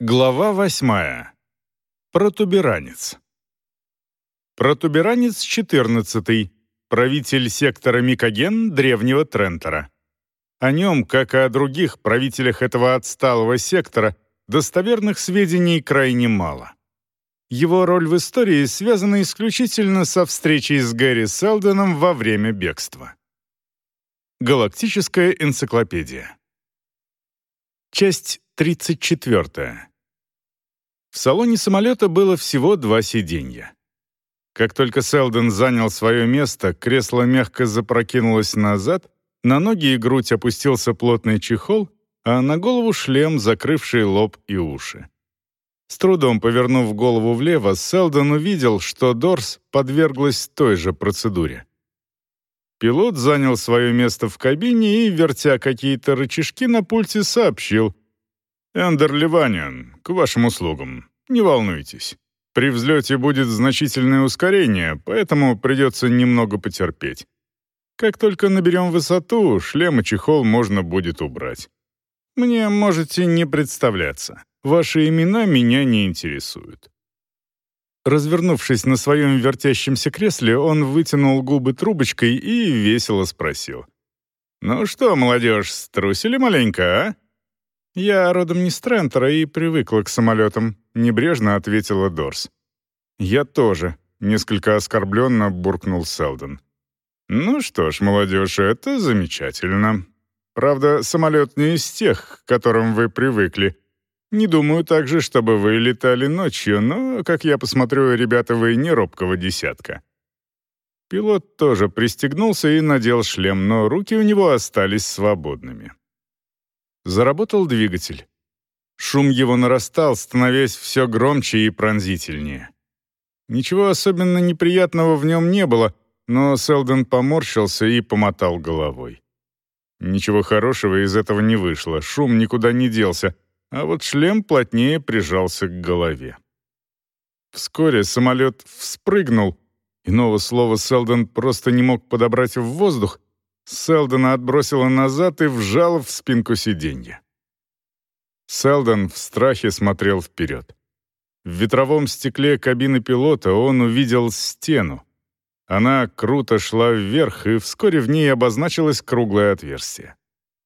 Глава восьмая. Протуберанец. Протуберанец 14 правитель сектора Микоген древнего Трентора. О нем, как и о других правителях этого отсталого сектора, достоверных сведений крайне мало. Его роль в истории связана исключительно со встречей с Гэри Селдоном во время бегства. Галактическая энциклопедия. Часть 34. В салоне самолета было всего два сиденья. Как только Селден занял свое место, кресло мягко запрокинулось назад, на ноги и грудь опустился плотный чехол, а на голову шлем, закрывший лоб и уши. С трудом повернув голову влево, Селдон увидел, что Дорс подверглась той же процедуре. Пилот занял свое место в кабине и, вертя какие-то рычажки на пульте, сообщил. «Эндер Ливаниан, к вашим услугам. Не волнуйтесь. При взлете будет значительное ускорение, поэтому придется немного потерпеть. Как только наберем высоту, шлем и чехол можно будет убрать. Мне можете не представляться. Ваши имена меня не интересуют». Развернувшись на своем вертящемся кресле, он вытянул губы трубочкой и весело спросил. «Ну что, молодежь, струсили маленько, а?» «Я родом не с Трентера и привыкла к самолетам», — небрежно ответила Дорс. «Я тоже», — несколько оскорбленно буркнул Селдон. «Ну что ж, молодежь, это замечательно. Правда, самолет не из тех, к которым вы привыкли. Не думаю также, чтобы вы летали ночью, но, как я посмотрю, ребята, вы не робкого десятка». Пилот тоже пристегнулся и надел шлем, но руки у него остались свободными. Заработал двигатель. Шум его нарастал, становясь все громче и пронзительнее. Ничего особенно неприятного в нем не было, но Селдон поморщился и помотал головой. Ничего хорошего из этого не вышло, шум никуда не делся — а вот шлем плотнее прижался к голове. Вскоре самолет вспрыгнул. Иного слова Селдон просто не мог подобрать в воздух. Селдона отбросило назад и вжало в спинку сиденья. Селдон в страхе смотрел вперед. В ветровом стекле кабины пилота он увидел стену. Она круто шла вверх, и вскоре в ней обозначилось круглое отверстие.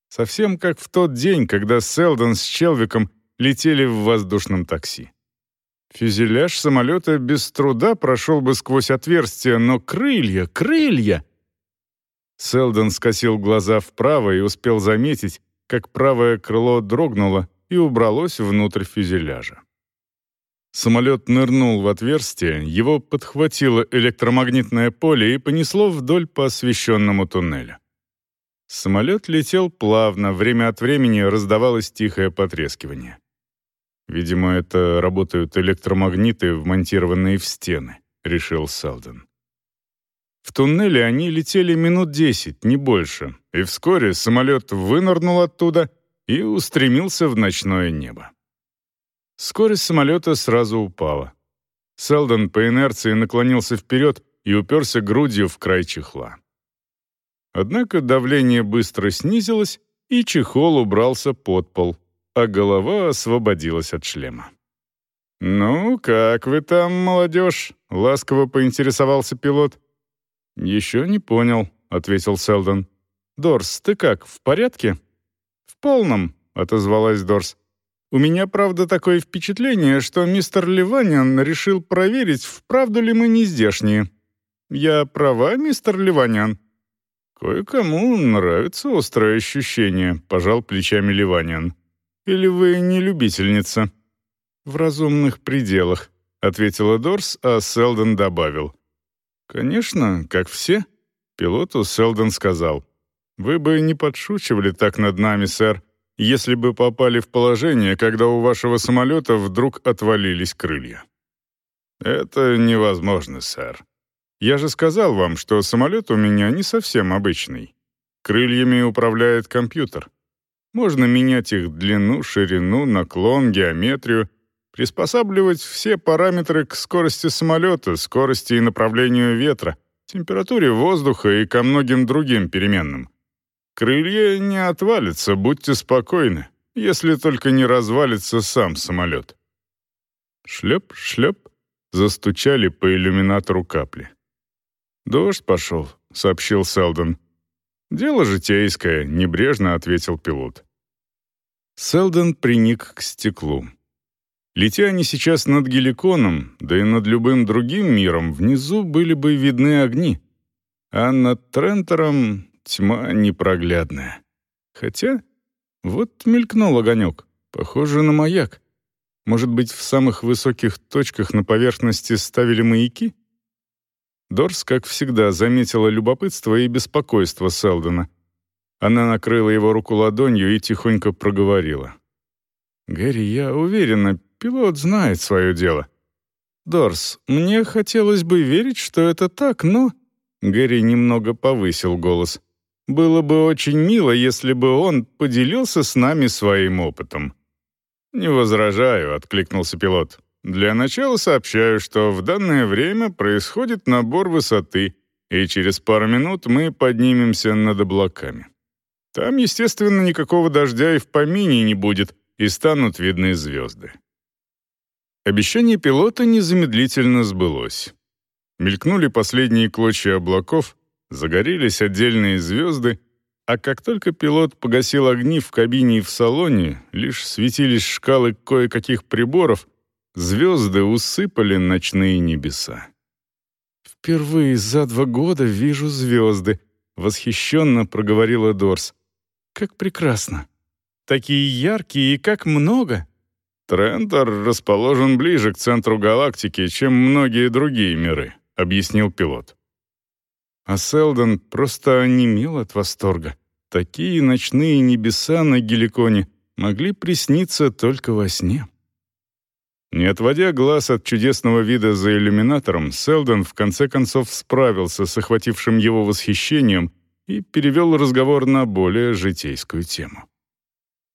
Совсем как в тот день, когда Селдон с Челвиком летели в воздушном такси. Фюзеляж самолета без труда прошел бы сквозь отверстие, но крылья, крылья! Селдон скосил глаза вправо и успел заметить, как правое крыло дрогнуло и убралось внутрь фюзеляжа. Самолет нырнул в отверстие, его подхватило электромагнитное поле и понесло вдоль по освещенному туннелю. Самолет летел плавно, время от времени раздавалось тихое потрескивание. «Видимо, это работают электромагниты, вмонтированные в стены», — решил Селдон. В туннеле они летели минут десять, не больше, и вскоре самолет вынырнул оттуда и устремился в ночное небо. Скорость самолета сразу упала. Селдон по инерции наклонился вперед и уперся грудью в край чехла. Однако давление быстро снизилось, и чехол убрался под пол, а голова освободилась от шлема. «Ну, как вы там, молодежь?» — ласково поинтересовался пилот. «Еще не понял», — ответил Селдон. «Дорс, ты как, в порядке?» «В полном», — отозвалась Дорс. «У меня, правда, такое впечатление, что мистер Ливаниан решил проверить, вправду ли мы не здешние. Я права, мистер Ливаниан?» «Кое-кому нравится острое ощущение», — пожал плечами Ливаниан. «Или вы не любительница?» «В разумных пределах», — ответила Дорс, а Селдон добавил. «Конечно, как все», — пилоту Селдон сказал. «Вы бы не подшучивали так над нами, сэр, если бы попали в положение, когда у вашего самолета вдруг отвалились крылья». «Это невозможно, сэр», я же сказал вам, что самолет у меня не совсем обычный. Крыльями управляет компьютер. Можно менять их длину, ширину, наклон, геометрию, приспосабливать все параметры к скорости самолета, скорости и направлению ветра, температуре воздуха и ко многим другим переменным. Крылья не отвалятся, будьте спокойны. если только не развалится сам самолет. Шлеп, шлеп, застучали по иллюминатору капли. «Дождь пошел», — сообщил Селдон. «Дело житейское», — небрежно ответил пилот. Селдон приник к стеклу. Летя они сейчас над Геликоном, да и над любым другим миром, внизу были бы видны огни. А над Трентером тьма непроглядная. Хотя вот мелькнул огонек, похоже на маяк. Может быть, в самых высоких точках на поверхности ставили маяки? Дорс, как всегда, заметила любопытство и беспокойство Селдона. Она накрыла его руку ладонью и тихонько проговорила. «Гэри, я уверена, пилот знает свое дело. Дорс, мне хотелось бы верить, что это так, но...» Гэри немного повысил голос. «Было бы очень мило, если бы он поделился с нами своим опытом». «Не возражаю», — откликнулся пилот. «Для начала сообщаю, что в данное время происходит набор высоты, и через пару минут мы поднимемся над облаками. Там, естественно, никакого дождя и в помине не будет, и станут видны звезды». Обещание пилота незамедлительно сбылось. Мелькнули последние клочья облаков, загорелись отдельные звезды — а как только пилот погасил огни в кабине и в салоне, лишь светились шкалы кое-каких приборов, звезды усыпали ночные небеса. «Впервые за два года вижу звезды», — восхищенно проговорила Дорс. «Как прекрасно! Такие яркие и как много!» «Трентор расположен ближе к центру галактики, чем многие другие миры», — объяснил пилот. А Селдон просто онемел от восторга. Такие ночные небеса на Геликоне могли присниться только во сне. Не отводя глаз от чудесного вида за иллюминатором, Селдон в конце концов справился с охватившим его восхищением и перевел разговор на более житейскую тему.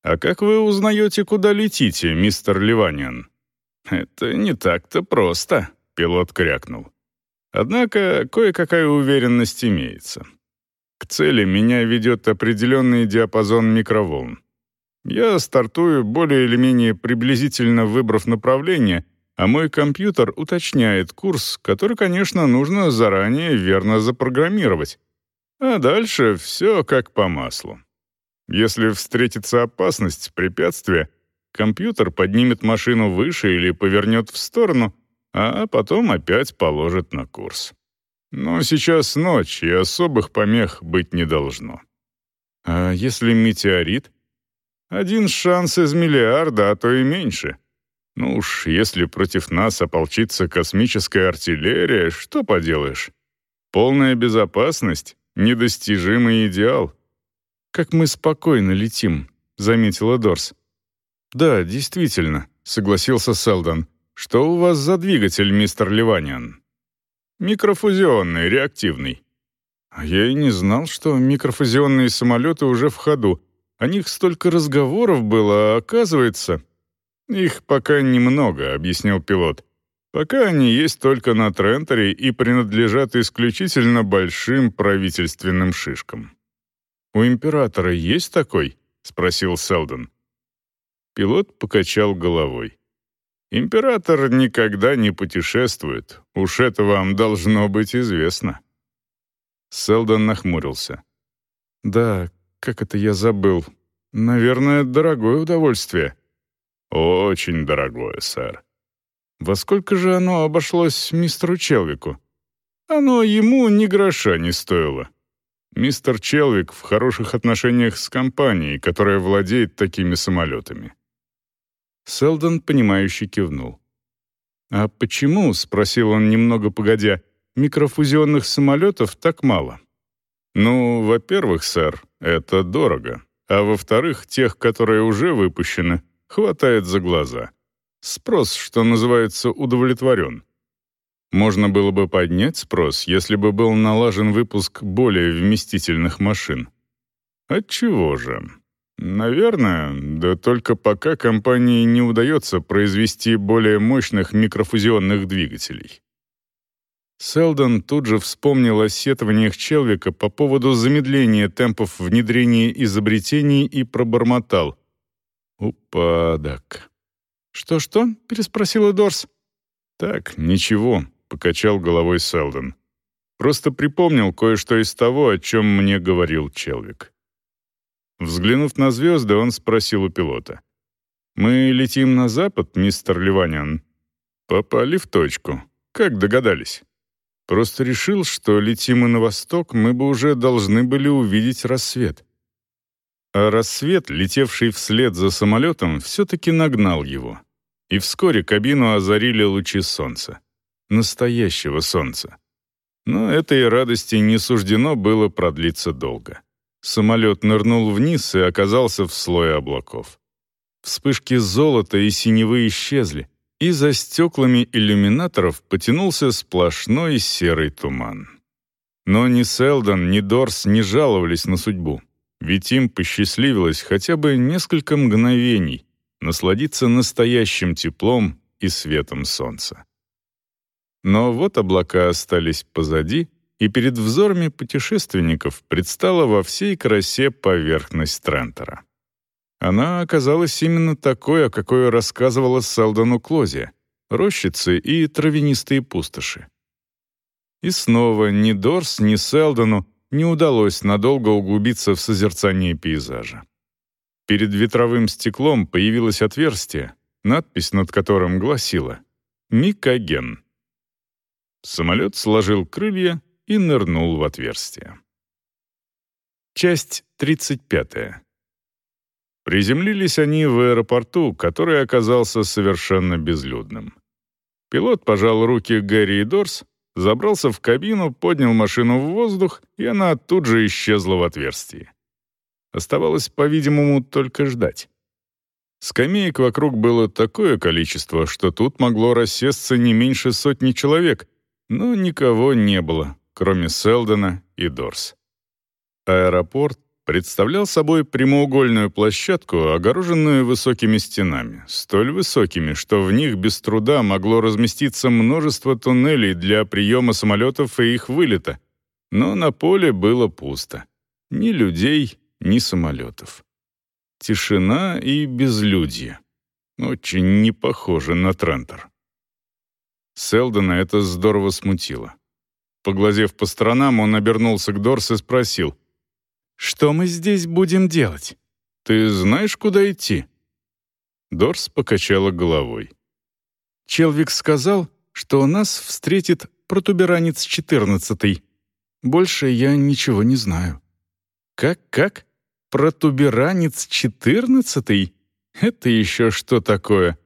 «А как вы узнаете, куда летите, мистер Ливаниан?» «Это не так-то просто», — пилот крякнул. Однако кое-какая уверенность имеется. К цели меня ведет определенный диапазон микроволн. Я стартую более или менее приблизительно выбрав направление, а мой компьютер уточняет курс, который, конечно, нужно заранее верно запрограммировать. А дальше все как по маслу. Если встретится опасность, препятствие, компьютер поднимет машину выше или повернет в сторону — а потом опять положит на курс. Но сейчас ночь, и особых помех быть не должно. А если метеорит? Один шанс из миллиарда, а то и меньше. Ну уж, если против нас ополчится космическая артиллерия, что поделаешь? Полная безопасность — недостижимый идеал. «Как мы спокойно летим», — заметила Дорс. «Да, действительно», — согласился Селдон. «Что у вас за двигатель, мистер Ливаниан?» «Микрофузионный, реактивный». А я и не знал, что микрофузионные самолеты уже в ходу. О них столько разговоров было, а оказывается... «Их пока немного», — объяснил пилот. «Пока они есть только на Тренторе и принадлежат исключительно большим правительственным шишкам». «У императора есть такой?» — спросил Селдон. Пилот покачал головой. Император никогда не путешествует, уж это вам должно быть известно». Селдон нахмурился. «Да, как это я забыл. Наверное, дорогое удовольствие». «Очень дорогое, сэр». «Во сколько же оно обошлось мистеру Челвику?» «Оно ему ни гроша не стоило. Мистер Челвик в хороших отношениях с компанией, которая владеет такими самолетами. Селдон, понимающе кивнул. «А почему, — спросил он немного погодя, — микрофузионных самолетов так мало?» «Ну, во-первых, сэр, это дорого. А во-вторых, тех, которые уже выпущены, хватает за глаза. Спрос, что называется, удовлетворен. Можно было бы поднять спрос, если бы был налажен выпуск более вместительных машин. Отчего же? Наверное, да только пока компании не удается произвести более мощных микрофузионных двигателей. Селдон тут же вспомнил о сетованиях Челвика по поводу замедления темпов внедрения изобретений и пробормотал. Упадок. «Что-что?» — переспросила Дорс. «Так, ничего», — покачал головой Селдон. «Просто припомнил кое-что из того, о чем мне говорил Челвик». Взглянув на звезды, он спросил у пилота. «Мы летим на запад, мистер Ливанян?» «Попали в точку. Как догадались?» «Просто решил, что летим мы на восток, мы бы уже должны были увидеть рассвет». А рассвет, летевший вслед за самолетом, все-таки нагнал его. И вскоре кабину озарили лучи солнца. Настоящего солнца. Но этой радости не суждено было продлиться долго. Самолет нырнул вниз и оказался в слое облаков. Вспышки золота и синевы исчезли, и за стеклами иллюминаторов потянулся сплошной серый туман. Но ни Селдон, ни Дорс не жаловались на судьбу, ведь им посчастливилось хотя бы несколько мгновений насладиться настоящим теплом и светом солнца. Но вот облака остались позади, и перед взорами путешественников предстала во всей красе поверхность Трентера. Она оказалась именно такой, о какой рассказывала Селдону Клозе — рощицы и травянистые пустоши. И снова ни Дорс, ни Селдону не удалось надолго углубиться в созерцание пейзажа. Перед ветровым стеклом появилось отверстие, надпись над которым гласила «Микоген». Самолет сложил крылья и нырнул в отверстие. Часть 35. Приземлились они в аэропорту, который оказался совершенно безлюдным. Пилот пожал руки Гэри и Дорс, забрался в кабину, поднял машину в воздух, и она тут же исчезла в отверстии. Оставалось, по-видимому, только ждать. Скамеек вокруг было такое количество, что тут могло рассесться не меньше сотни человек, но никого не было, кроме Селдона и Дорс. Аэропорт представлял собой прямоугольную площадку, огороженную высокими стенами, столь высокими, что в них без труда могло разместиться множество туннелей для приема самолетов и их вылета. Но на поле было пусто. Ни людей, ни самолетов. Тишина и безлюдье. Очень не похоже на Трентер. Селдона это здорово смутило. Поглазев по сторонам, он обернулся к Дорс и спросил, «Что мы здесь будем делать? Ты знаешь, куда идти?» Дорс покачала головой. Челвик сказал, что нас встретит протуберанец четырнадцатый. Больше я ничего не знаю. Как-как? Протуберанец четырнадцатый? Это еще что такое?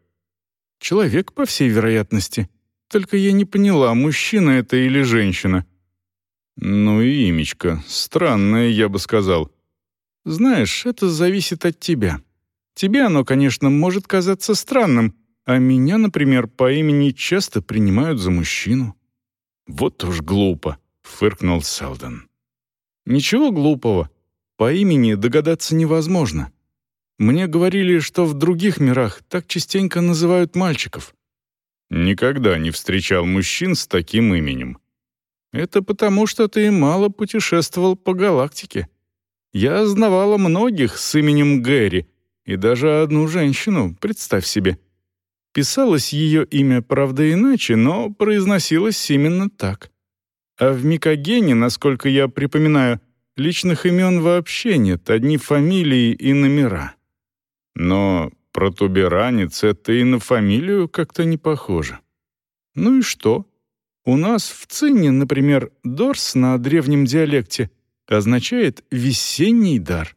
Человек, по всей вероятности. Только я не поняла, мужчина это или женщина. Ну и имечко. Странное, я бы сказал. Знаешь, это зависит от тебя. Тебе оно, конечно, может казаться странным, а меня, например, по имени часто принимают за мужчину. Вот уж глупо, фыркнул Селдон. Ничего глупого. По имени догадаться невозможно. Мне говорили, что в других мирах так частенько называют мальчиков. Никогда не встречал мужчин с таким именем. Это потому, что ты мало путешествовал по галактике. Я знавала многих с именем Гэри, и даже одну женщину, представь себе. Писалось ее имя, правда, иначе, но произносилось именно так. А в Микогене, насколько я припоминаю, Личных имен вообще нет, одни фамилии и номера. Но протуберанец — это и на фамилию как-то не похоже. Ну и что? У нас в Цинне, например, «дорс» на древнем диалекте означает «весенний дар».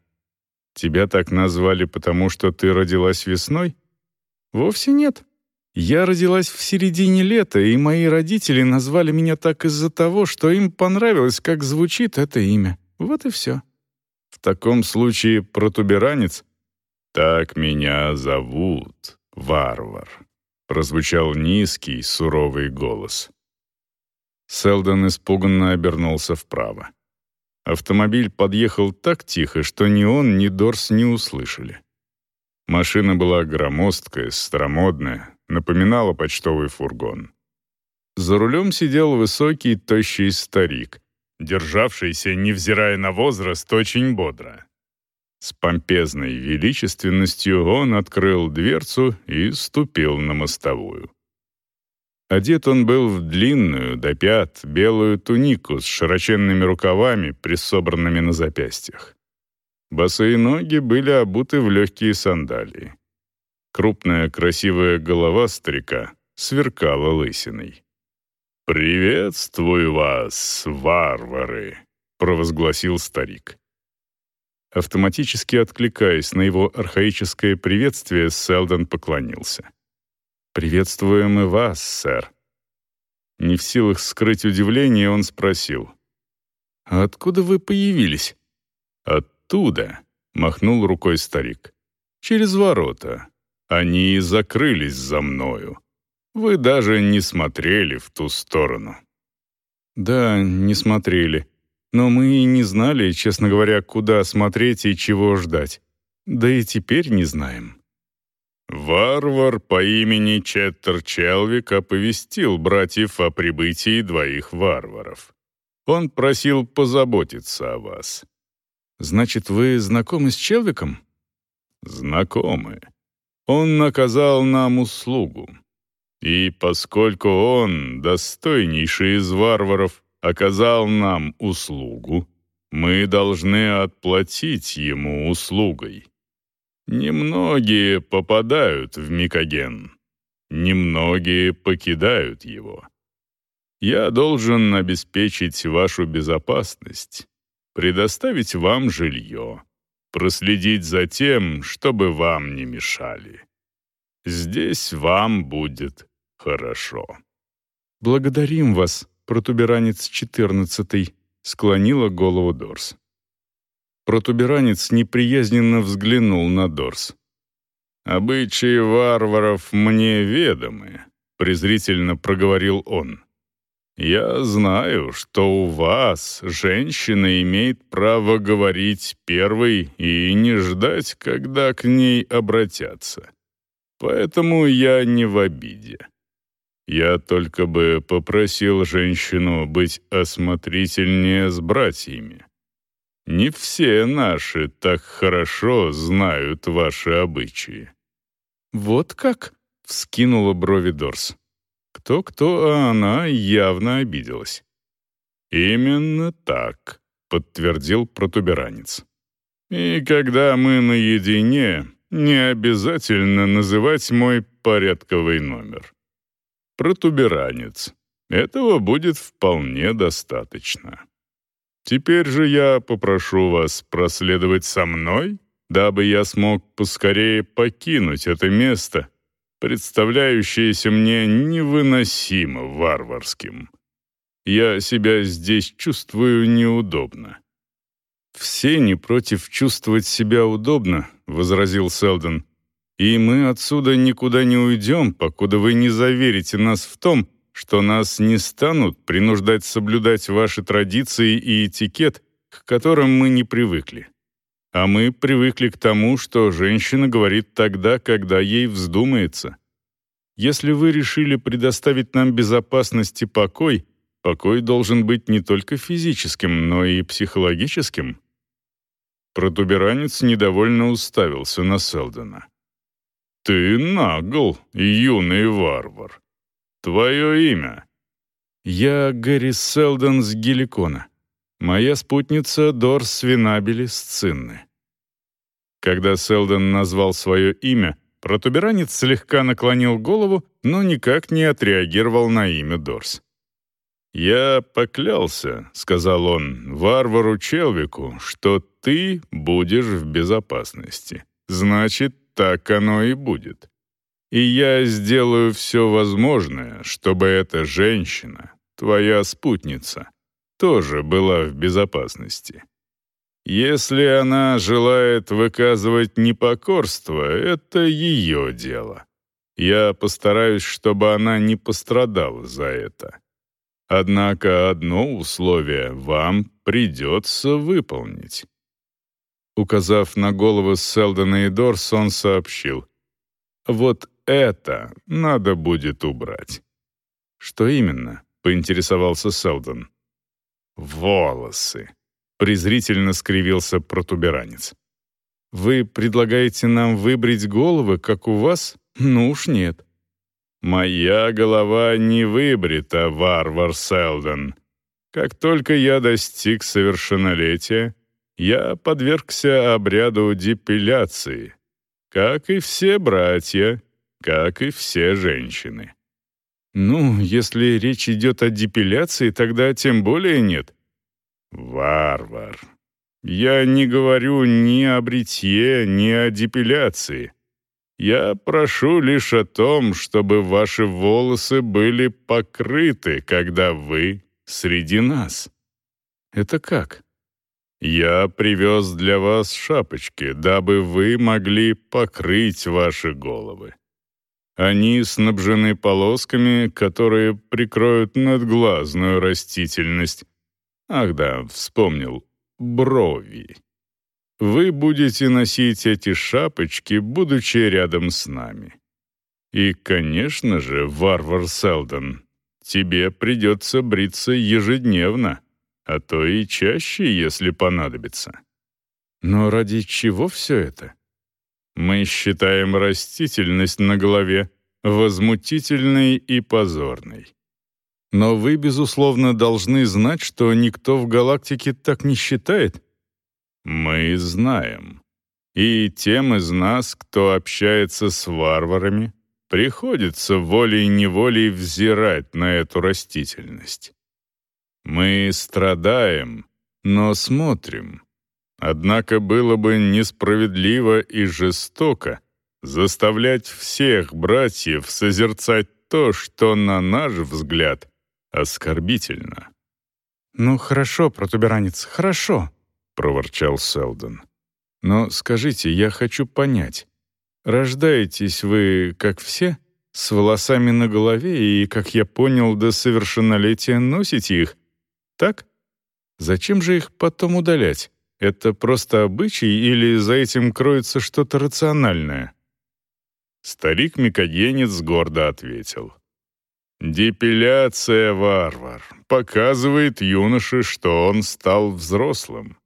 Тебя так назвали, потому что ты родилась весной? Вовсе нет. Я родилась в середине лета, и мои родители назвали меня так из-за того, что им понравилось, как звучит это имя. Вот и все. В таком случае протуберанец «Так меня зовут, варвар», — прозвучал низкий, суровый голос. Селдон испуганно обернулся вправо. Автомобиль подъехал так тихо, что ни он, ни Дорс не услышали. Машина была громоздкая, старомодная, напоминала почтовый фургон. За рулем сидел высокий, тощий старик, державшийся, невзирая на возраст, очень бодро. С помпезной величественностью он открыл дверцу и ступил на мостовую. Одет он был в длинную, до пят, белую тунику с широченными рукавами, присобранными на запястьях. Босые ноги были обуты в легкие сандалии. Крупная красивая голова старика сверкала лысиной. «Приветствую вас, варвары!» — провозгласил старик. Автоматически откликаясь на его архаическое приветствие, Селдон поклонился. «Приветствуем и вас, сэр». Не в силах скрыть удивление, он спросил. «Откуда вы появились?» «Оттуда», — махнул рукой старик. «Через ворота. Они закрылись за мною. Вы даже не смотрели в ту сторону». «Да, не смотрели. Но мы и не знали, честно говоря, куда смотреть и чего ждать. Да и теперь не знаем». Варвар по имени Четтер Челвик оповестил братьев о прибытии двоих варваров. Он просил позаботиться о вас. Значит, вы знакомы с Челвиком? Знакомы. Он наказал нам услугу. И поскольку он, достойнейший из варваров, оказал нам услугу, мы должны отплатить ему услугой. Немногие попадают в Микоген, немногие покидают его. Я должен обеспечить вашу безопасность, предоставить вам жилье, проследить за тем, чтобы вам не мешали. Здесь вам будет хорошо. Благодарим вас, протуберанец четырнадцатый, склонила голову Дорс. Протуберанец неприязненно взглянул на Дорс. «Обычаи варваров мне ведомы», — презрительно проговорил он. «Я знаю, что у вас женщина имеет право говорить первой и не ждать, когда к ней обратятся. Поэтому я не в обиде. Я только бы попросил женщину быть осмотрительнее с братьями. Не все наши так хорошо знают ваши обычаи». «Вот как?» — вскинула брови Дорс. Кто-кто, а она явно обиделась. «Именно так», — подтвердил протуберанец. «И когда мы наедине, не обязательно называть мой порядковый номер. Протуберанец. Этого будет вполне достаточно». Теперь же я попрошу вас проследовать со мной, дабы я смог поскорее покинуть это место, представляющееся мне невыносимо варварским. Я себя здесь чувствую неудобно». «Все не против чувствовать себя удобно», — возразил Селдон. «И мы отсюда никуда не уйдем, покуда вы не заверите нас в том, что нас не станут принуждать соблюдать ваши традиции и этикет, к которым мы не привыкли. А мы привыкли к тому, что женщина говорит тогда, когда ей вздумается. Если вы решили предоставить нам безопасность и покой, покой должен быть не только физическим, но и психологическим. Протуберанец недовольно уставился на Селдона. «Ты нагл, юный варвар. Твое имя?» «Я Гэри Селдон с Геликона. Моя спутница Дорс Винабелис Цинны». Когда Селдон назвал свое имя, протуберанец слегка наклонил голову, но никак не отреагировал на имя Дорс. «Я поклялся», — сказал он, — «варвару Челвику, что ты будешь в безопасности. Значит, так оно и будет. И я сделаю все возможное, чтобы эта женщина, твоя спутница, тоже была в безопасности. Если она желает выказывать непокорство, это ее дело. Я постараюсь, чтобы она не пострадала за это. Однако одно условие вам придется выполнить». Указав на голову Селдона и Дорс, он сообщил. «Вот это надо будет убрать». «Что именно?» — поинтересовался Селдон. «Волосы», — презрительно скривился протуберанец. Вы предлагаете нам выбрить головы, как у вас? Ну уж нет». «Моя голова не выбрита, варвар Селдон. Как только я достиг совершеннолетия, я подвергся обряду депиляции, как и все братья, как и все женщины». «Ну, если речь идет о депиляции, тогда тем более нет». «Варвар, я не говорю ни о бритье, ни о депиляции. Я прошу лишь о том, чтобы ваши волосы были покрыты, когда вы среди нас». «Это как?» «Я привез для вас шапочки, дабы вы могли покрыть ваши головы. Они снабжены полосками, которые прикроют надглазную растительность. Ах да, вспомнил, брови. Вы будете носить эти шапочки, будучи рядом с нами. И, конечно же, варвар Селдон, тебе придется бриться ежедневно, а то и чаще, если понадобится. Но ради чего все это? Мы считаем растительность на голове возмутительной и позорной. Но вы, безусловно, должны знать, что никто в галактике так не считает. Мы знаем. И тем из нас, кто общается с варварами, приходится волей-неволей взирать на эту растительность. Мы страдаем, но смотрим, Однако было бы несправедливо и жестоко заставлять всех братьев созерцать то, что, на наш взгляд, оскорбительно. «Ну хорошо, протуберанец, хорошо», — проворчал Селдон. «Но скажите, я хочу понять. Рождаетесь вы, как все, с волосами на голове и, как я понял, до совершеннолетия носите их, так? Зачем же их потом удалять? Это просто обычай или за этим кроется что-то рациональное? Старик-микогенец гордо ответил. «Депиляция, варвар, показывает юноше, что он стал взрослым.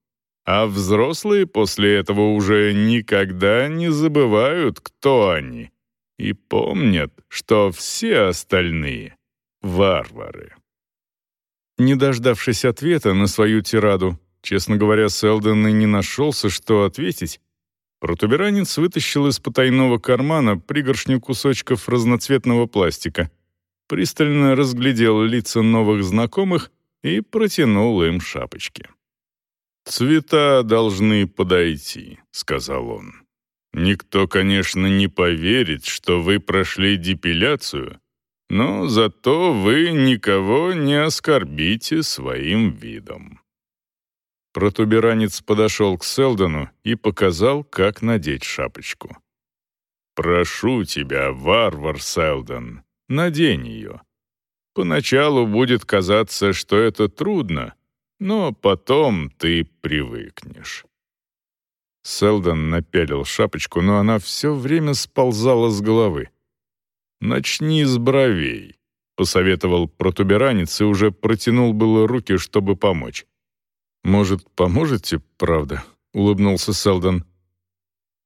А взрослые после этого уже никогда не забывают, кто они, и помнят, что все остальные — варвары». Не дождавшись ответа на свою тираду, Честно говоря, Селдон и не нашелся, что ответить. Протуберанец вытащил из потайного кармана пригоршню кусочков разноцветного пластика, пристально разглядел лица новых знакомых и протянул им шапочки. «Цвета должны подойти», — сказал он. «Никто, конечно, не поверит, что вы прошли депиляцию, но зато вы никого не оскорбите своим видом». Протуберанец подошел к Селдону и показал, как надеть шапочку. «Прошу тебя, варвар Селдон, надень ее. Поначалу будет казаться, что это трудно, но потом ты привыкнешь». Селдон напялил шапочку, но она все время сползала с головы. «Начни с бровей», — посоветовал протуберанец и уже протянул было руки, чтобы помочь. «Может, поможете, правда?» — улыбнулся Селдон.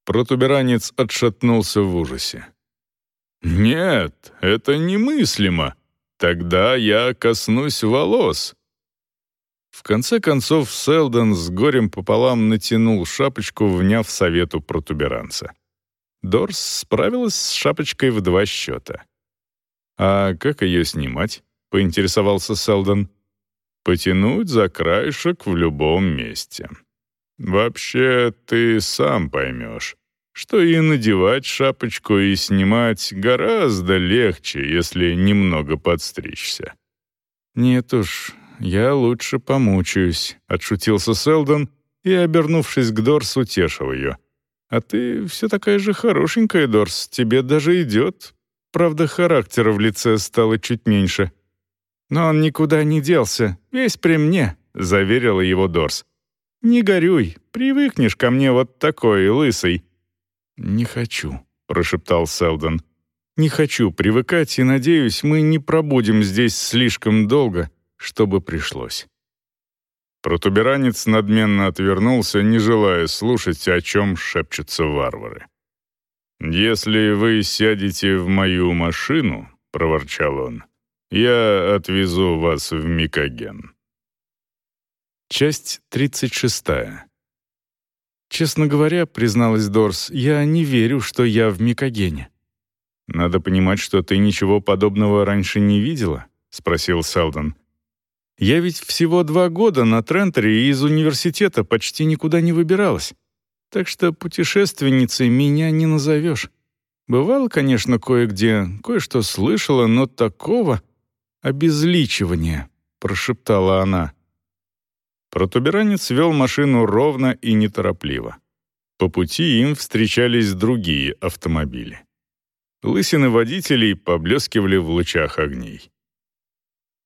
Протуберанец отшатнулся в ужасе. «Нет, это немыслимо. Тогда я коснусь волос». В конце концов Селдон с горем пополам натянул шапочку, вняв совету протуберанца. Дорс справилась с шапочкой в два счета. «А как ее снимать?» — поинтересовался Селдон потянуть за краешек в любом месте. Вообще, ты сам поймешь, что и надевать шапочку, и снимать гораздо легче, если немного подстричься. «Нет уж, я лучше помучаюсь», — отшутился Селдон и, обернувшись к Дорс, утешил ее. «А ты все такая же хорошенькая, Дорс, тебе даже идет. Правда, характера в лице стало чуть меньше». «Но он никуда не делся, весь при мне», — заверила его Дорс. «Не горюй, привыкнешь ко мне вот такой, лысый». «Не хочу», — прошептал Селдон. «Не хочу привыкать и, надеюсь, мы не пробудем здесь слишком долго, чтобы пришлось». Протуберанец надменно отвернулся, не желая слушать, о чем шепчутся варвары. «Если вы сядете в мою машину», — проворчал он, — «я отвезу вас в Микоген». Часть тридцать шестая. «Честно говоря, — призналась Дорс, — я не верю, что я в Микогене». «Надо понимать, что ты ничего подобного раньше не видела?» — спросил Селдон. «Я ведь всего два года на Трентере и из университета почти никуда не выбиралась. Так что путешественницей меня не назовешь. Бывало, конечно, кое-где, кое-что слышала, но такого обезличивания», — прошептала она. Протуберанец вел машину ровно и неторопливо. По пути им встречались другие автомобили. Лысины водителей поблескивали в лучах огней.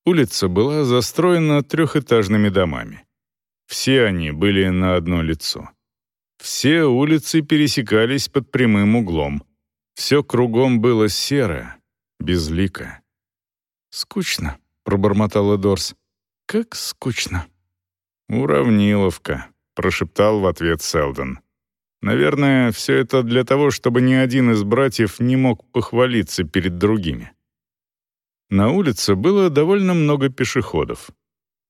Улица была застроена трехэтажными домами. Все они были на одно лицо. Все улицы пересекались под прямым углом. Все кругом было серое, безликое. «Скучно», — пробормотала Дорс. «Как скучно». «Уравниловка», — прошептал в ответ Селдон. «Наверное, все это для того, чтобы ни один из братьев не мог похвалиться перед другими». На улице было довольно много пешеходов.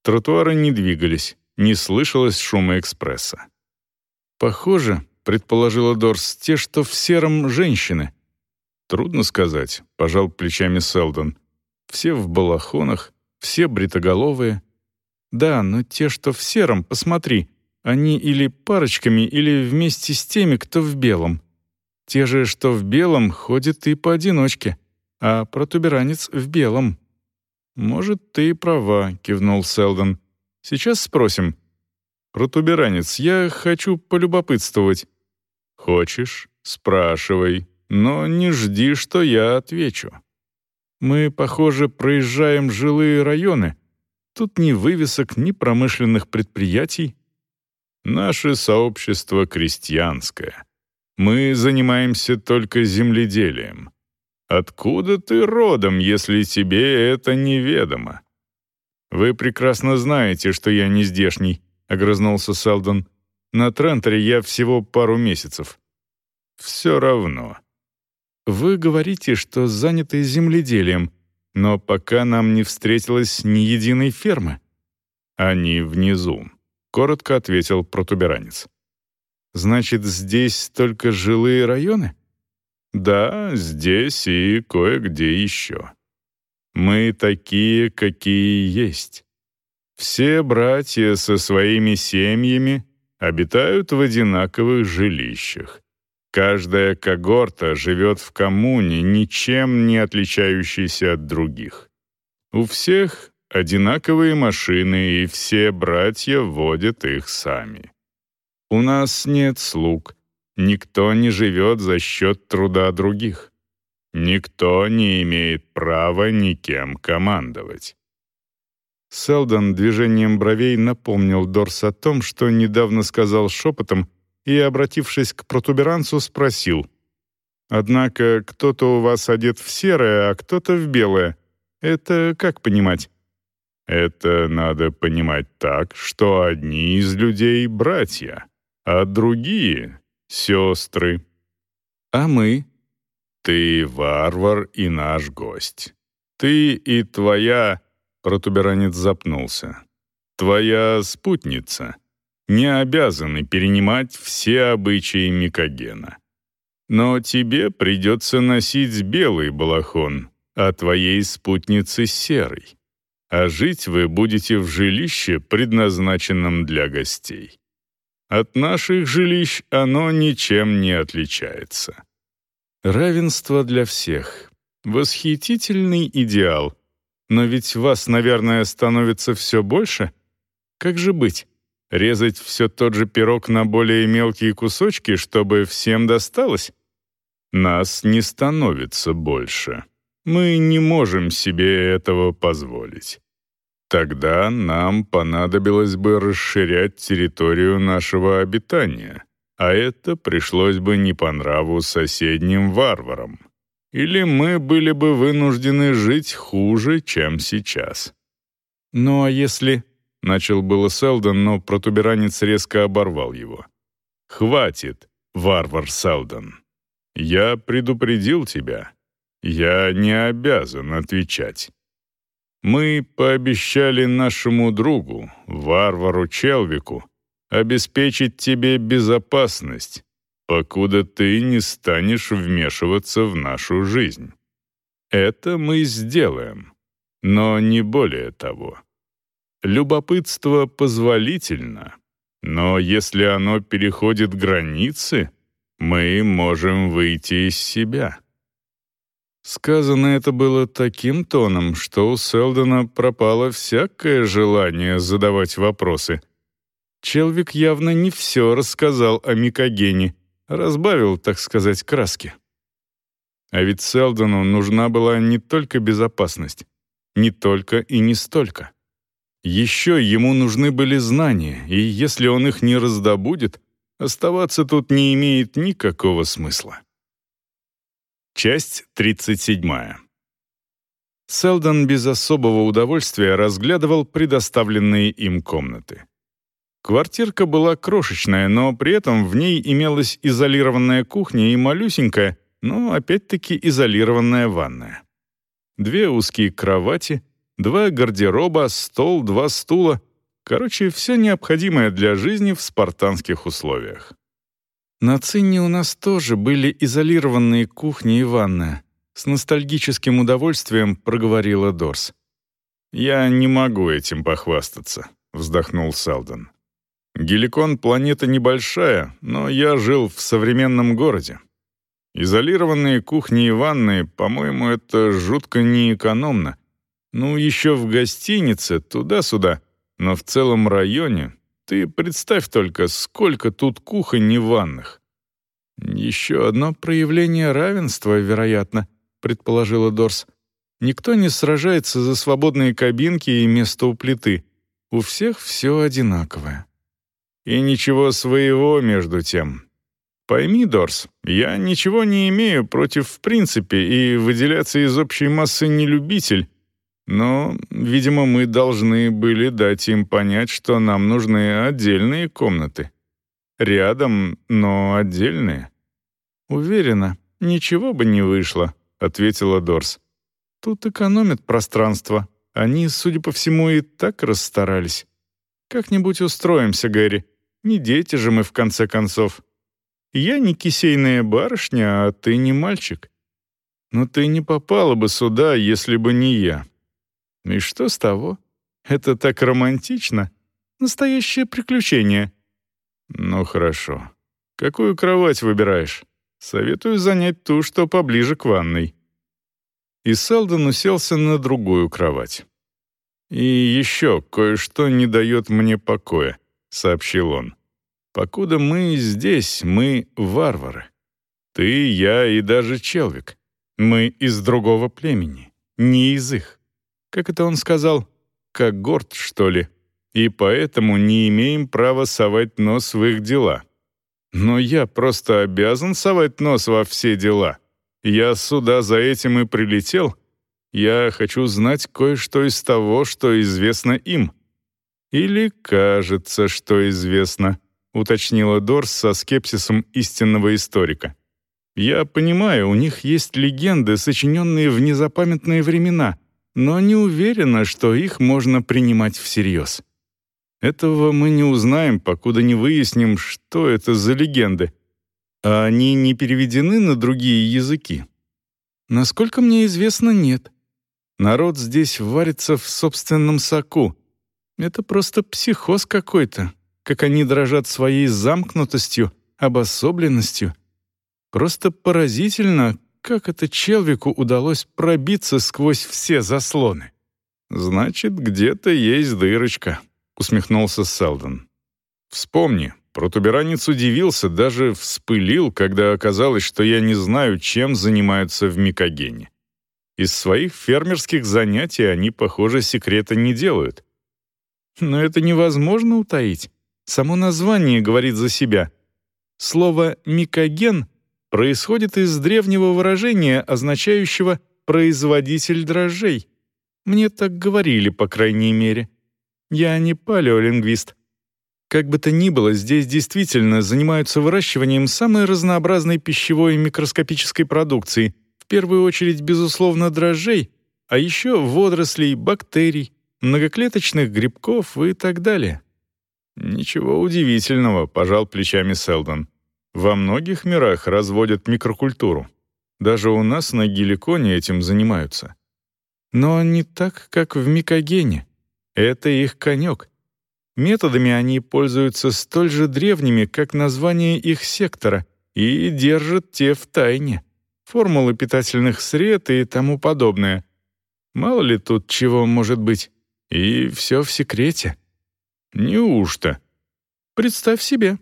Тротуары не двигались, не слышалось шума экспресса. «Похоже», — предположила Дорс, — «те, что в сером женщины». «Трудно сказать», — пожал плечами Селдон. «Все в балахонах, все бритоголовые, да, но те, что в сером, посмотри, они или парочками, или вместе с теми, кто в белом. Те же, что в белом, ходят и поодиночке, а протуберанец в белом». «Может, ты и права», — кивнул Селдон. «Сейчас спросим». «Протуберанец, я хочу полюбопытствовать». «Хочешь? Спрашивай, но не жди, что я отвечу». «Мы, похоже, проезжаем жилые районы», Тут ни вывесок, ни промышленных предприятий. Наше сообщество крестьянское. Мы занимаемся только земледелием. Откуда ты родом, если тебе это неведомо? Вы прекрасно знаете, что я не здешний, огрызнулся Селдон. На Трентере я всего пару месяцев. Все равно. Вы говорите, что заняты земледелием, но пока нам не встретилось ни единой фермы». «Они внизу», — коротко ответил протуберанец. «Значит, здесь только жилые районы?» «Да, здесь и кое-где еще. Мы такие, какие есть. Все братья со своими семьями обитают в одинаковых жилищах. Каждая когорта живет в коммуне, ничем не отличающейся от других. У всех одинаковые машины, и все братья водят их сами. У нас нет слуг, никто не живет за счет труда других. Никто не имеет права никем командовать. Селдон движением бровей напомнил Дорс о том, что недавно сказал шепотом, и, обратившись к протуберанцу, спросил. «Однако кто-то у вас одет в серое, а кто-то в белое. Это как понимать?» «Это надо понимать так, что одни из людей — братья, а другие — сестры». «А мы?» «Ты варвар и наш гость. Ты и твоя...» — протуберанец запнулся. «Твоя спутница» не обязаны перенимать все обычаи Микогена. Но тебе придется носить белый балахон, а твоей спутнице — серый. А жить вы будете в жилище, предназначенном для гостей. От наших жилищ оно ничем не отличается. Равенство для всех. Восхитительный идеал. Но ведь вас, наверное, становится все больше. Как же быть? Резать все тот же пирог на более мелкие кусочки, чтобы всем досталось? Нас не становится больше. Мы не можем себе этого позволить. Тогда нам понадобилось бы расширять территорию нашего обитания, а это пришлось бы не по нраву соседним варварам. Или мы были бы вынуждены жить хуже, чем сейчас. Ну а если Начал было Селдон, но протуберанец резко оборвал его. «Хватит, варвар Селдон. Я предупредил тебя. Я не обязан отвечать. Мы пообещали нашему другу, варвару Челвику, обеспечить тебе безопасность, покуда ты не станешь вмешиваться в нашу жизнь. Это мы сделаем, но не более того. Любопытство позволительно, но если оно переходит границы, мы можем выйти из себя. Сказано это было таким тоном, что у Селдона пропало всякое желание задавать вопросы. Челвик явно не все рассказал о Микогене, разбавил, так сказать, краски. А ведь Селдону нужна была не только безопасность, не только и не столько. Еще ему нужны были знания, и если он их не раздобудет, оставаться тут не имеет никакого смысла. Часть 37. Селдон без особого удовольствия разглядывал предоставленные им комнаты. Квартирка была крошечная, но при этом в ней имелась изолированная кухня и малюсенькая, но опять-таки изолированная ванная. Две узкие кровати, два гардероба, стол, два стула. Короче, все необходимое для жизни в спартанских условиях. На Цинне у нас тоже были изолированные кухни и ванная. С ностальгическим удовольствием проговорила Дорс. «Я не могу этим похвастаться», — вздохнул Салден. «Геликон — планета небольшая, но я жил в современном городе. Изолированные кухни и ванны, по-моему, это жутко неэкономно. Ну, еще в гостинице, туда-сюда, но в целом районе ты представь только, сколько тут кухонь и ванных». «Еще одно проявление равенства, вероятно», — предположила Дорс. «Никто не сражается за свободные кабинки и место у плиты. У всех все одинаковое». «И ничего своего между тем», Пойми, Дорс, я ничего не имею против в принципе и выделяться из общей массы не любитель, но, видимо, мы должны были дать им понять, что нам нужны отдельные комнаты. Рядом, но отдельные. Уверена, ничего бы не вышло, ответила Дорс. Тут экономят пространство. Они, судя по всему, и так расстарались. Как-нибудь устроимся, Гэри. Не дети же мы в конце концов. Я не кисейная барышня, а ты не мальчик. Но ты не попала бы сюда, если бы не я. И что с того? Это так романтично. Настоящее приключение. Ну хорошо. Какую кровать выбираешь? Советую занять ту, что поближе к ванной. И Селдон уселся на другую кровать. «И еще кое-что не дает мне покоя», — сообщил он. «Покуда мы здесь, мы варвары. Ты, я и даже Челвик. Мы из другого племени, не из их как это он сказал, как горд, что ли, и поэтому не имеем права совать нос в их дела. Но я просто обязан совать нос во все дела. Я сюда за этим и прилетел. Я хочу знать кое-что из того, что известно им. Или кажется, что известно, уточнила Дорс со скепсисом истинного историка. Я понимаю, у них есть легенды, сочиненные в незапамятные времена — но не уверена, что их можно принимать всерьез. Этого мы не узнаем, покуда не выясним, что это за легенды. А они не переведены на другие языки? Насколько мне известно, нет. Народ здесь варится в собственном соку. Это просто психоз какой-то, как они дрожат своей замкнутостью, обособленностью. Просто поразительно, как это Челвику удалось пробиться сквозь все заслоны? «Значит, где-то есть дырочка», — усмехнулся Селдон. «Вспомни, протуберанец удивился, даже вспылил, когда оказалось, что я не знаю, чем занимаются в Микогене. Из своих фермерских занятий они, похоже, секрета не делают. Но это невозможно утаить. Само название говорит за себя. Слово «микоген» происходит из древнего выражения, означающего «производитель дрожжей». Мне так говорили, по крайней мере. Я не палеолингвист. Как бы то ни было, здесь действительно занимаются выращиванием самой разнообразной пищевой и микроскопической продукции, в первую очередь, безусловно, дрожжей, а еще водорослей, бактерий, многоклеточных грибков и так далее. «Ничего удивительного», — пожал плечами Селдон. «Во многих мирах разводят микрокультуру. Даже у нас на Геликоне этим занимаются. Но не так, как в Микогене. Это их конек. Методами они пользуются столь же древними, как название их сектора, и держат те в тайне. Формулы питательных сред и тому подобное. Мало ли тут чего может быть. И все в секрете. Неужто? Представь себе.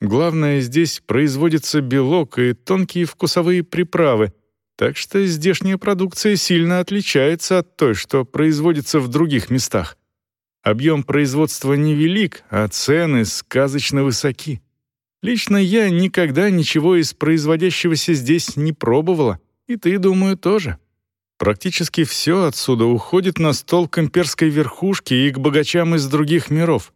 Главное, здесь производится белок и тонкие вкусовые приправы, так что здешняя продукция сильно отличается от той, что производится в других местах. Объем производства невелик, а цены сказочно высоки. Лично я никогда ничего из производящегося здесь не пробовала, и ты, думаю, тоже. Практически все отсюда уходит на стол к имперской верхушке и к богачам из других миров.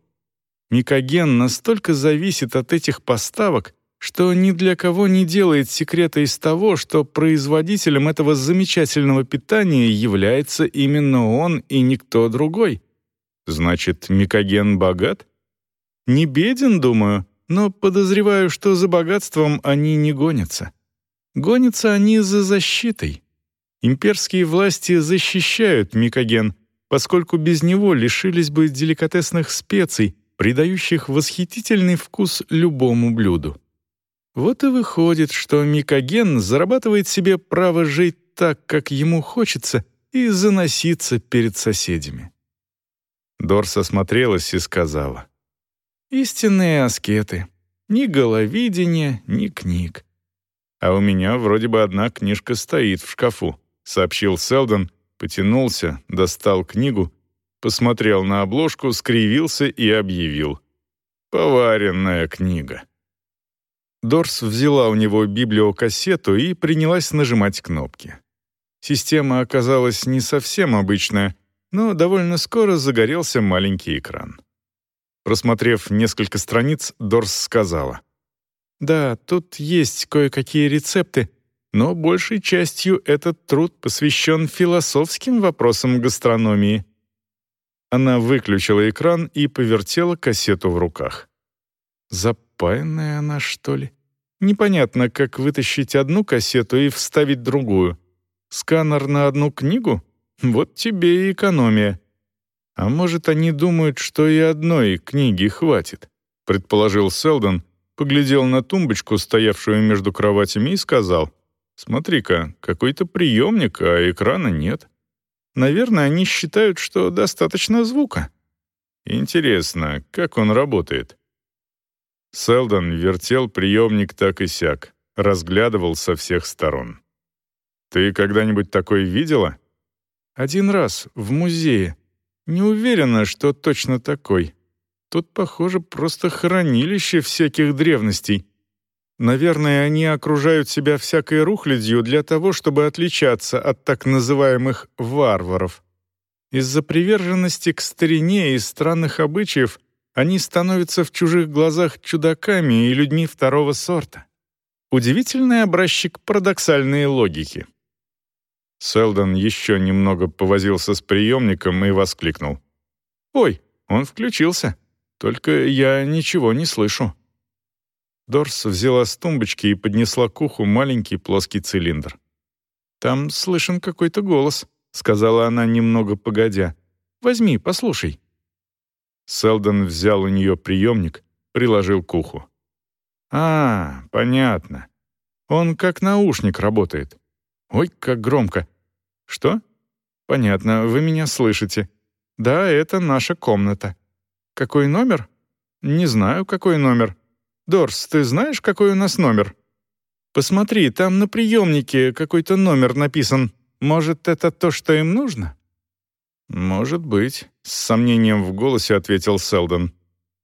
Микоген настолько зависит от этих поставок, что ни для кого не делает секрета из того, что производителем этого замечательного питания является именно он и никто другой. Значит, Микоген богат? Не беден, думаю, но подозреваю, что за богатством они не гонятся. Гонятся они за защитой. Имперские власти защищают Микоген, поскольку без него лишились бы деликатесных специй, придающих восхитительный вкус любому блюду. Вот и выходит, что Микоген зарабатывает себе право жить так, как ему хочется, и заноситься перед соседями. Дорс осмотрелась и сказала. «Истинные аскеты. Ни головидения, ни книг. А у меня вроде бы одна книжка стоит в шкафу», — сообщил Селдон, потянулся, достал книгу посмотрел на обложку, скривился и объявил. «Поваренная книга». Дорс взяла у него библиокассету и принялась нажимать кнопки. Система оказалась не совсем обычная, но довольно скоро загорелся маленький экран. Просмотрев несколько страниц, Дорс сказала. «Да, тут есть кое-какие рецепты, но большей частью этот труд посвящен философским вопросам гастрономии. Она выключила экран и повертела кассету в руках. Запаянная она, что ли? Непонятно, как вытащить одну кассету и вставить другую. Сканер на одну книгу? Вот тебе и экономия. А может, они думают, что и одной книги хватит, предположил Селдон, поглядел на тумбочку, стоявшую между кроватями, и сказал, «Смотри-ка, какой-то приемник, а экрана нет». Наверное, они считают, что достаточно звука. Интересно, как он работает? Селдон вертел приемник так и сяк, разглядывал со всех сторон. «Ты когда-нибудь такой видела?» «Один раз, в музее. Не уверена, что точно такой. Тут, похоже, просто хранилище всяких древностей. Наверное, они окружают себя всякой рухлядью для того, чтобы отличаться от так называемых «варваров». Из-за приверженности к старине и странных обычаев они становятся в чужих глазах чудаками и людьми второго сорта. Удивительный образчик парадоксальной логики. Селдон еще немного повозился с приемником и воскликнул. «Ой, он включился. Только я ничего не слышу». Дорс взяла с тумбочки и поднесла к уху маленький плоский цилиндр. «Там слышен какой-то голос», — сказала она немного погодя. «Возьми, послушай». Селдон взял у нее приемник, приложил к уху. «А, понятно. Он как наушник работает. Ой, как громко. Что? Понятно, вы меня слышите. Да, это наша комната. Какой номер? Не знаю, какой номер. «Дорс, ты знаешь, какой у нас номер?» «Посмотри, там на приемнике какой-то номер написан. Может, это то, что им нужно?» «Может быть», — с сомнением в голосе ответил Селдон.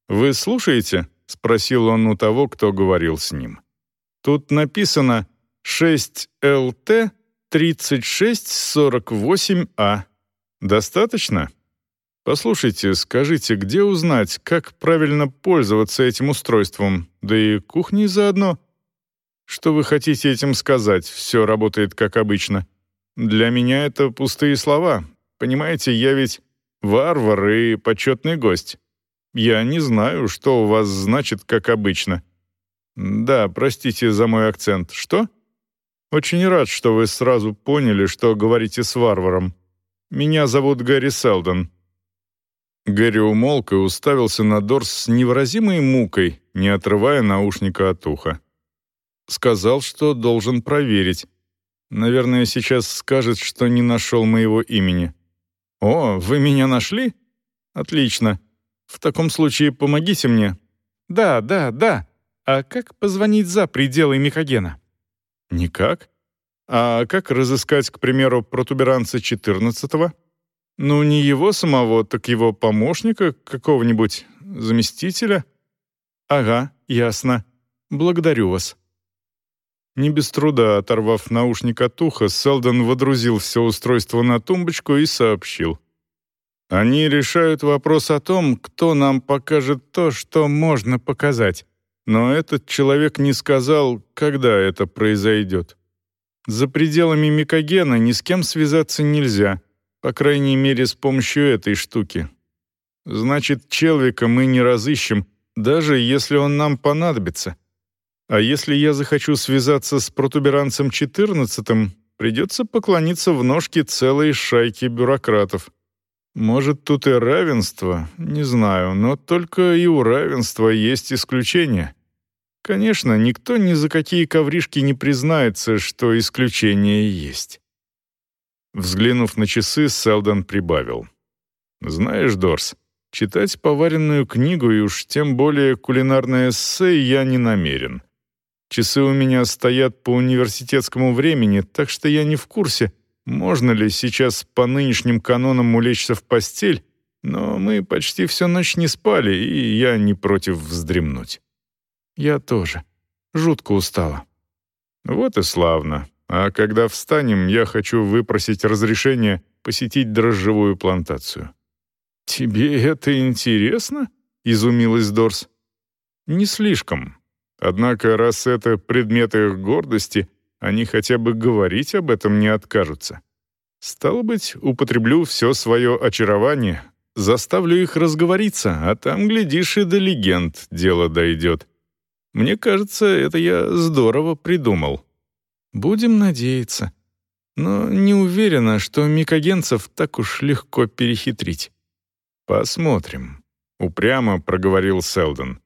«Вы слушаете?» — спросил он у того, кто говорил с ним. «Тут написано 6ЛТ 3648А. Достаточно?» Послушайте, скажите, где узнать, как правильно пользоваться этим устройством, да и кухней заодно? Что вы хотите этим сказать? Все работает как обычно. Для меня это пустые слова. Понимаете, я ведь варвар и почетный гость. Я не знаю, что у вас значит как обычно. Да, простите за мой акцент. Что? Очень рад, что вы сразу поняли, что говорите с варваром. Меня зовут Гарри Селдон. Гэри умолк и уставился на Дорс с невыразимой мукой, не отрывая наушника от уха. Сказал, что должен проверить. Наверное, сейчас скажет, что не нашел моего имени. «О, вы меня нашли? Отлично. В таком случае помогите мне». «Да, да, да. А как позвонить за пределы Микогена?» «Никак. А как разыскать, к примеру, протуберанца 14-го?» Ну, не его самого, так его помощника, какого-нибудь заместителя. Ага, ясно. Благодарю вас. Не без труда, оторвав наушник от уха, Селдон водрузил все устройство на тумбочку и сообщил. «Они решают вопрос о том, кто нам покажет то, что можно показать. Но этот человек не сказал, когда это произойдет. За пределами Микогена ни с кем связаться нельзя. По крайней мере, с помощью этой штуки. Значит, Челвика мы не разыщем, даже если он нам понадобится. А если я захочу связаться с протуберанцем 14 придется поклониться в ножки целой шайки бюрократов. Может, тут и равенство, не знаю, но только и у равенства есть исключения. Конечно, никто ни за какие ковришки не признается, что исключения есть. Взглянув на часы, Селдон прибавил. «Знаешь, Дорс, читать поваренную книгу и уж тем более кулинарное эссе я не намерен. Часы у меня стоят по университетскому времени, так что я не в курсе, можно ли сейчас по нынешним канонам улечься в постель, но мы почти всю ночь не спали, и я не против вздремнуть. Я тоже. Жутко устала. Вот и славно. А когда встанем, я хочу выпросить разрешение посетить дрожжевую плантацию». «Тебе это интересно?» — изумилась Дорс. «Не слишком. Однако, раз это предмет их гордости, они хотя бы говорить об этом не откажутся. Стало быть, употреблю все свое очарование, заставлю их разговориться, а там, глядишь, и до легенд дело дойдет. Мне кажется, это я здорово придумал». Будем надеяться. Но не уверена, что микогенцев так уж легко перехитрить. Посмотрим, упрямо проговорил Селдон.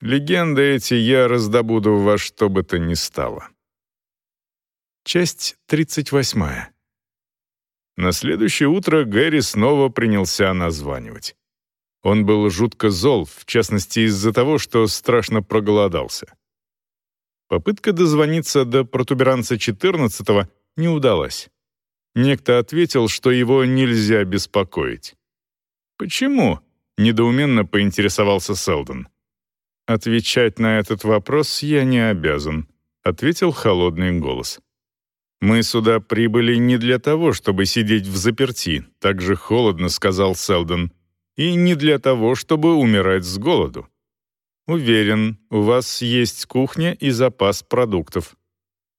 Легенды эти я раздобуду во что бы то ни стало. Часть 38. На следующее утро Гэри снова принялся названивать. Он был жутко зол, в частности из-за того, что страшно проголодался. Попытка дозвониться до протуберанца 14 не удалась. Некто ответил, что его нельзя беспокоить. «Почему?» — недоуменно поинтересовался Селдон. «Отвечать на этот вопрос я не обязан», — ответил холодный голос. «Мы сюда прибыли не для того, чтобы сидеть в заперти», — так же холодно сказал Селдон, «и не для того, чтобы умирать с голоду. «Уверен, у вас есть кухня и запас продуктов».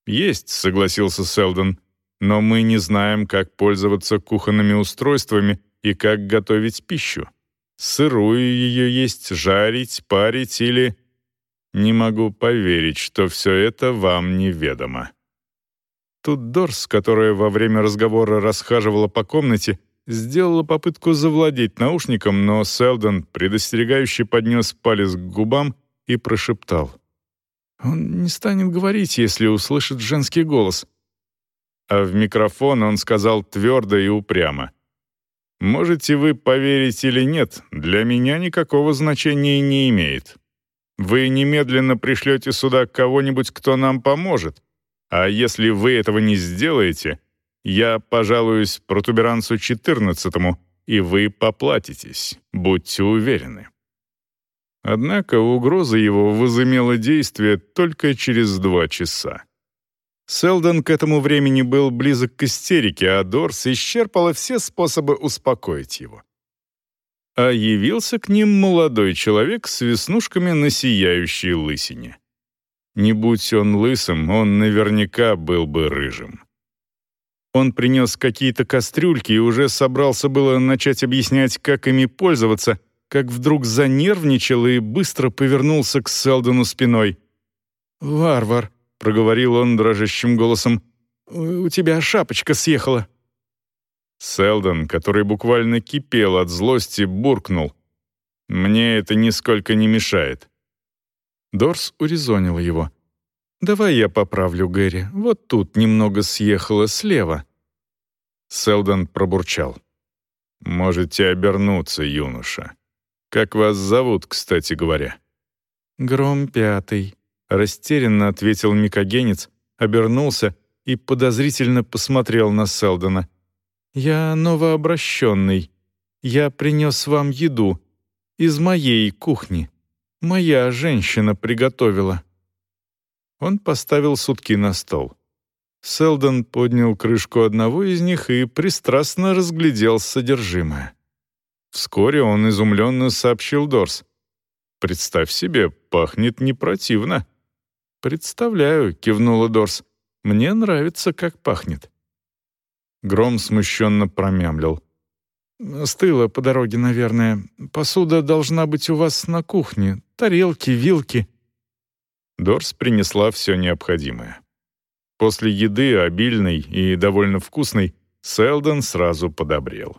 «Есть», — согласился Селдон, «но мы не знаем, как пользоваться кухонными устройствами и как готовить пищу. Сырую ее есть, жарить, парить или...» «Не могу поверить, что все это вам неведомо». Тут Дорс, которая во время разговора расхаживала по комнате, сделала попытку завладеть наушником, но Селдон предостерегающе поднес палец к губам и прошептал. «Он не станет говорить, если услышит женский голос». А в микрофон он сказал твердо и упрямо. «Можете вы поверить или нет, для меня никакого значения не имеет. Вы немедленно пришлете сюда кого-нибудь, кто нам поможет. А если вы этого не сделаете, я пожалуюсь протуберанцу 14 и вы поплатитесь, будьте уверены». Однако угроза его возымела действие только через два часа. Селдон к этому времени был близок к истерике, а Дорс исчерпала все способы успокоить его. а явился к ним молодой человек с веснушками на сияющей лысине. Не будь он лысым, он наверняка был бы рыжим. Он принес какие-то кастрюльки и уже собрался было начать объяснять, как ими пользоваться, как вдруг занервничал и быстро повернулся к Селдону спиной. «Варвар», — проговорил он дрожащим голосом, — «у тебя шапочка съехала». Селдон, который буквально кипел от злости, буркнул. «Мне это нисколько не мешает». Дорс урезонил его. «Давай я поправлю, Гэри. Вот тут немного съехало слева». Селдон пробурчал. «Можете обернуться, юноша. Как вас зовут, кстати говоря?» «Гром пятый», — растерянно ответил микогенец, обернулся и подозрительно посмотрел на Селдона. «Я новообращенный. Я принес вам еду. Из моей кухни. Моя женщина приготовила». Он поставил сутки на стол. Селдон поднял крышку одного из них и пристрастно разглядел содержимое. Вскоре он изумленно сообщил Дорс. «Представь себе, пахнет не противно». «Представляю», — кивнула Дорс. «Мне нравится, как пахнет». Гром смущенно промямлил. «Стыло по дороге, наверное. Посуда должна быть у вас на кухне. Тарелки, вилки». Дорс принесла все необходимое. После еды, обильной и довольно вкусной, Селдон сразу подобрел.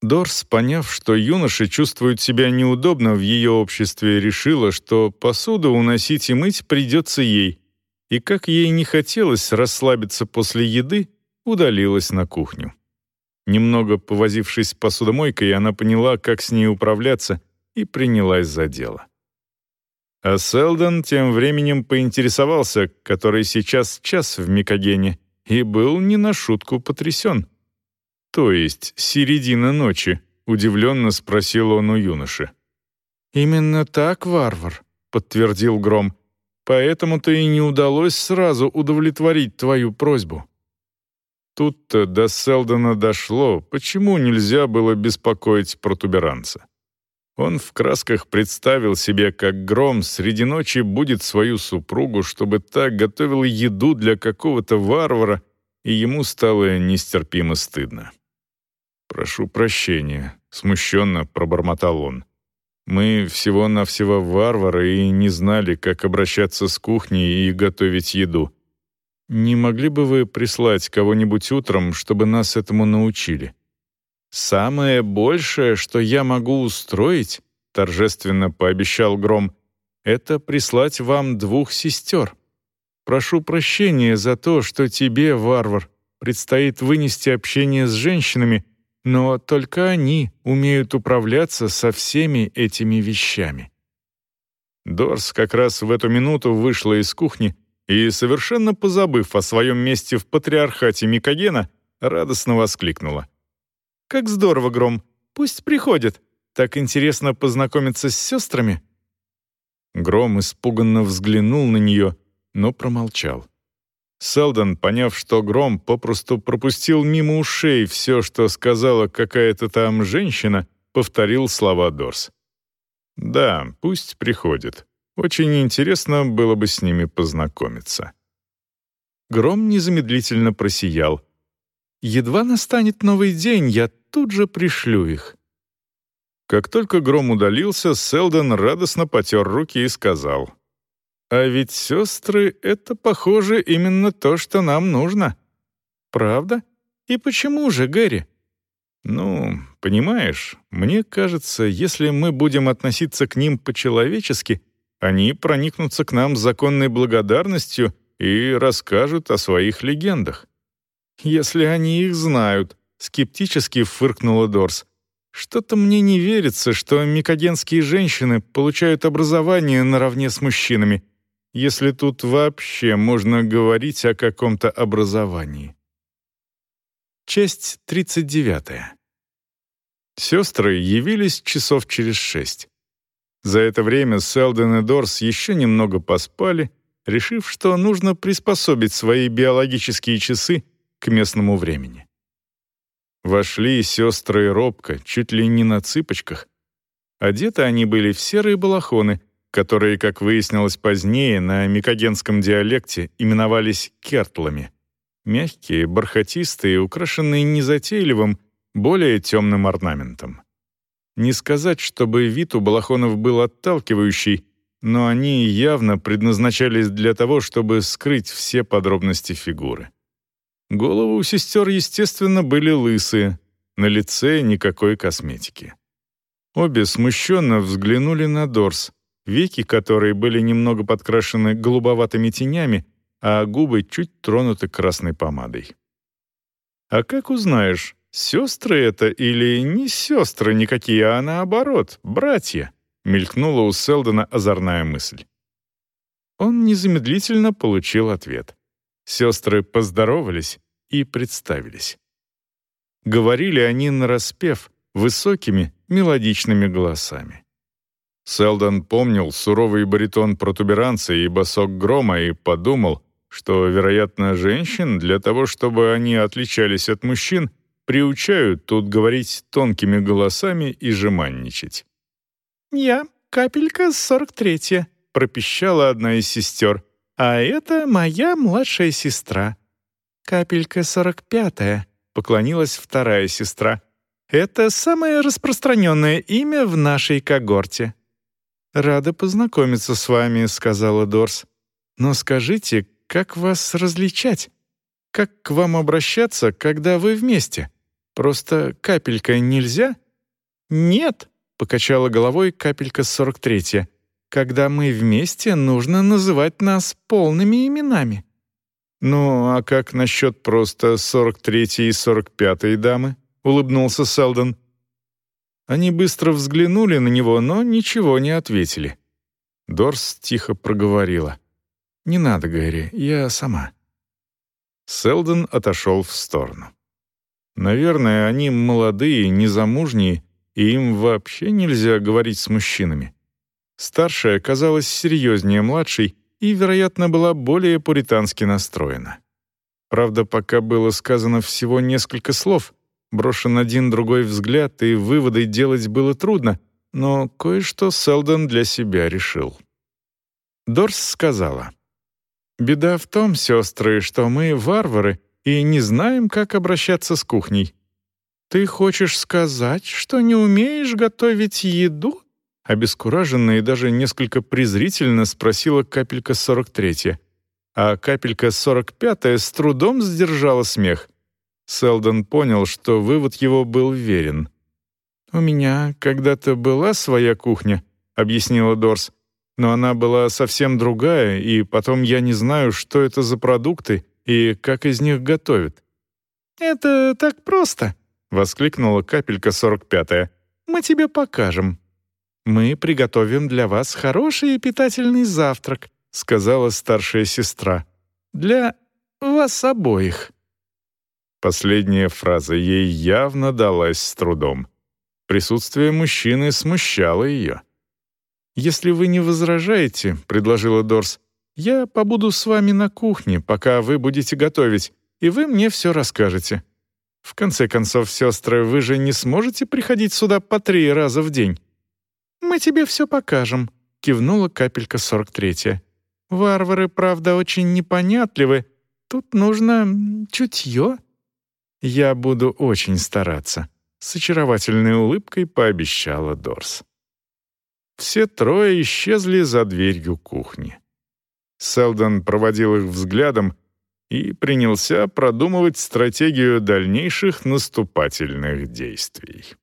Дорс, поняв, что юноша чувствует себя неудобно в ее обществе, решила, что посуду уносить и мыть придется ей, и как ей не хотелось расслабиться после еды, удалилась на кухню. Немного повозившись с посудомойкой, она поняла, как с ней управляться, и принялась за дело. А Селдон тем временем поинтересовался, который сейчас час в Микогене, и был не на шутку потрясен. «То есть середина ночи?» — удивленно спросил он у юноши. «Именно так, варвар», — подтвердил Гром. «Поэтому-то и не удалось сразу удовлетворить твою просьбу». Тут-то до Селдона дошло, почему нельзя было беспокоить протуберанца. Он в красках представил себе, как Гром среди ночи будет свою супругу, чтобы та готовила еду для какого-то варвара, и ему стало нестерпимо стыдно. «Прошу прощения», — смущенно пробормотал он. «Мы всего-навсего варвары и не знали, как обращаться с кухней и готовить еду. Не могли бы вы прислать кого-нибудь утром, чтобы нас этому научили?» «Самое большее, что я могу устроить», — торжественно пообещал Гром, «это прислать вам двух сестер. Прошу прощения за то, что тебе, варвар, предстоит вынести общение с женщинами, но только они умеют управляться со всеми этими вещами». Дорс как раз в эту минуту вышла из кухни и, совершенно позабыв о своем месте в патриархате Микогена, радостно воскликнула. «Как здорово, Гром! Пусть приходит! Так интересно познакомиться с сестрами!» Гром испуганно взглянул на нее, но промолчал. Селдон, поняв, что Гром попросту пропустил мимо ушей все, что сказала какая-то там женщина, повторил слова Дорс. «Да, пусть приходит. Очень интересно было бы с ними познакомиться. Гром незамедлительно просиял. «Едва настанет новый день, я тут же пришлю их». Как только Гром удалился, Селдон радостно потер руки и сказал. «А ведь сестры — это, похоже, именно то, что нам нужно. Правда? И почему же, Гэри?» «Ну, понимаешь, мне кажется, если мы будем относиться к ним по-человечески, они проникнутся к нам законной благодарностью и расскажут о своих легендах. Если они их знают, скептически фыркнула Дорс. Что-то мне не верится, что микогенские женщины получают образование наравне с мужчинами, если тут вообще можно говорить о каком-то образовании. Часть 39. Сестры явились часов через шесть. За это время Селден и Дорс еще немного поспали, решив, что нужно приспособить свои биологические часы к местному времени. Вошли сестры робко, чуть ли не на цыпочках. Одеты они были в серые балахоны, которые, как выяснилось позднее, на микогенском диалекте именовались кертлами. Мягкие, бархатистые, украшенные незатейливым, более темным орнаментом. Не сказать, чтобы вид у балахонов был отталкивающий, но они явно предназначались для того, чтобы скрыть все подробности фигуры. Головы у сестер, естественно, были лысые, на лице никакой косметики. Обе смущенно взглянули на Дорс, веки которой были немного подкрашены голубоватыми тенями, а губы чуть тронуты красной помадой. «А как узнаешь, сестры это или не сестры никакие, а наоборот, братья?» — мелькнула у Селдона озорная мысль. Он незамедлительно получил ответ. Сестры поздоровались и представились. Говорили они нараспев, высокими, мелодичными голосами. Селдон помнил суровый баритон протуберанца и босок грома и подумал, что, вероятно, женщин для того, чтобы они отличались от мужчин, приучают тут говорить тонкими голосами и жеманничать. «Я капелька сорок третья», — пропищала одна из сестер. «А это моя младшая сестра». «Капелька сорок пятая», — поклонилась вторая сестра. «Это самое распространенное имя в нашей когорте». «Рада познакомиться с вами», — сказала Дорс. «Но скажите, как вас различать? Как к вам обращаться, когда вы вместе? Просто капелька нельзя?» «Нет», покачала головой капелька 43 Когда мы вместе, нужно называть нас полными именами. Ну, а как насчет просто 43 и 45 дамы? улыбнулся Селдон. Они быстро взглянули на него, но ничего не ответили. Дорс тихо проговорила. «Не надо, Гэри, я сама». Селдон отошел в сторону. Наверное, они молодые, незамужние и им вообще нельзя говорить с мужчинами. Старшая казалась серьезнее младшей и, вероятно, была более пуритански настроена. Правда, пока было сказано всего несколько слов, брошен один-другой взгляд, и выводы делать было трудно, но кое-что Селдон для себя решил. Дорс сказала, «Беда в том, сестры, что мы варвары и не знаем, как обращаться с кухней. «Ты хочешь сказать, что не умеешь готовить еду?» Обескураженно и даже несколько презрительно спросила капелька 43-я. А капелька 45-я с трудом сдержала смех. Селдон понял, что вывод его был верен. «У меня когда-то была своя кухня», — объяснила Дорс. «Но она была совсем другая, и потом я не знаю, что это за продукты и как из них готовят». «Это так просто», воскликнула капелька 45-я. «Мы тебе покажем». «Мы приготовим для вас хороший и питательный завтрак», сказала старшая сестра. «Для вас обоих». Последняя фраза ей явно далась с трудом. Присутствие мужчины смущало ее. «Если вы не возражаете», — предложила Дорс, «я побуду с вами на кухне, пока вы будете готовить, и вы мне все расскажете». В конце концов, сестры, вы же не сможете приходить сюда по три раза в день?» «Мы тебе все покажем», — кивнула капелька 43-я. «Варвары, правда, очень непонятливы. Тут нужно чутье». «Я буду очень стараться», — с очаровательной улыбкой пообещала Дорс. Все трое исчезли за дверью кухни. Селдон проводил их взглядом, и принялся продумывать стратегию дальнейших наступательных действий.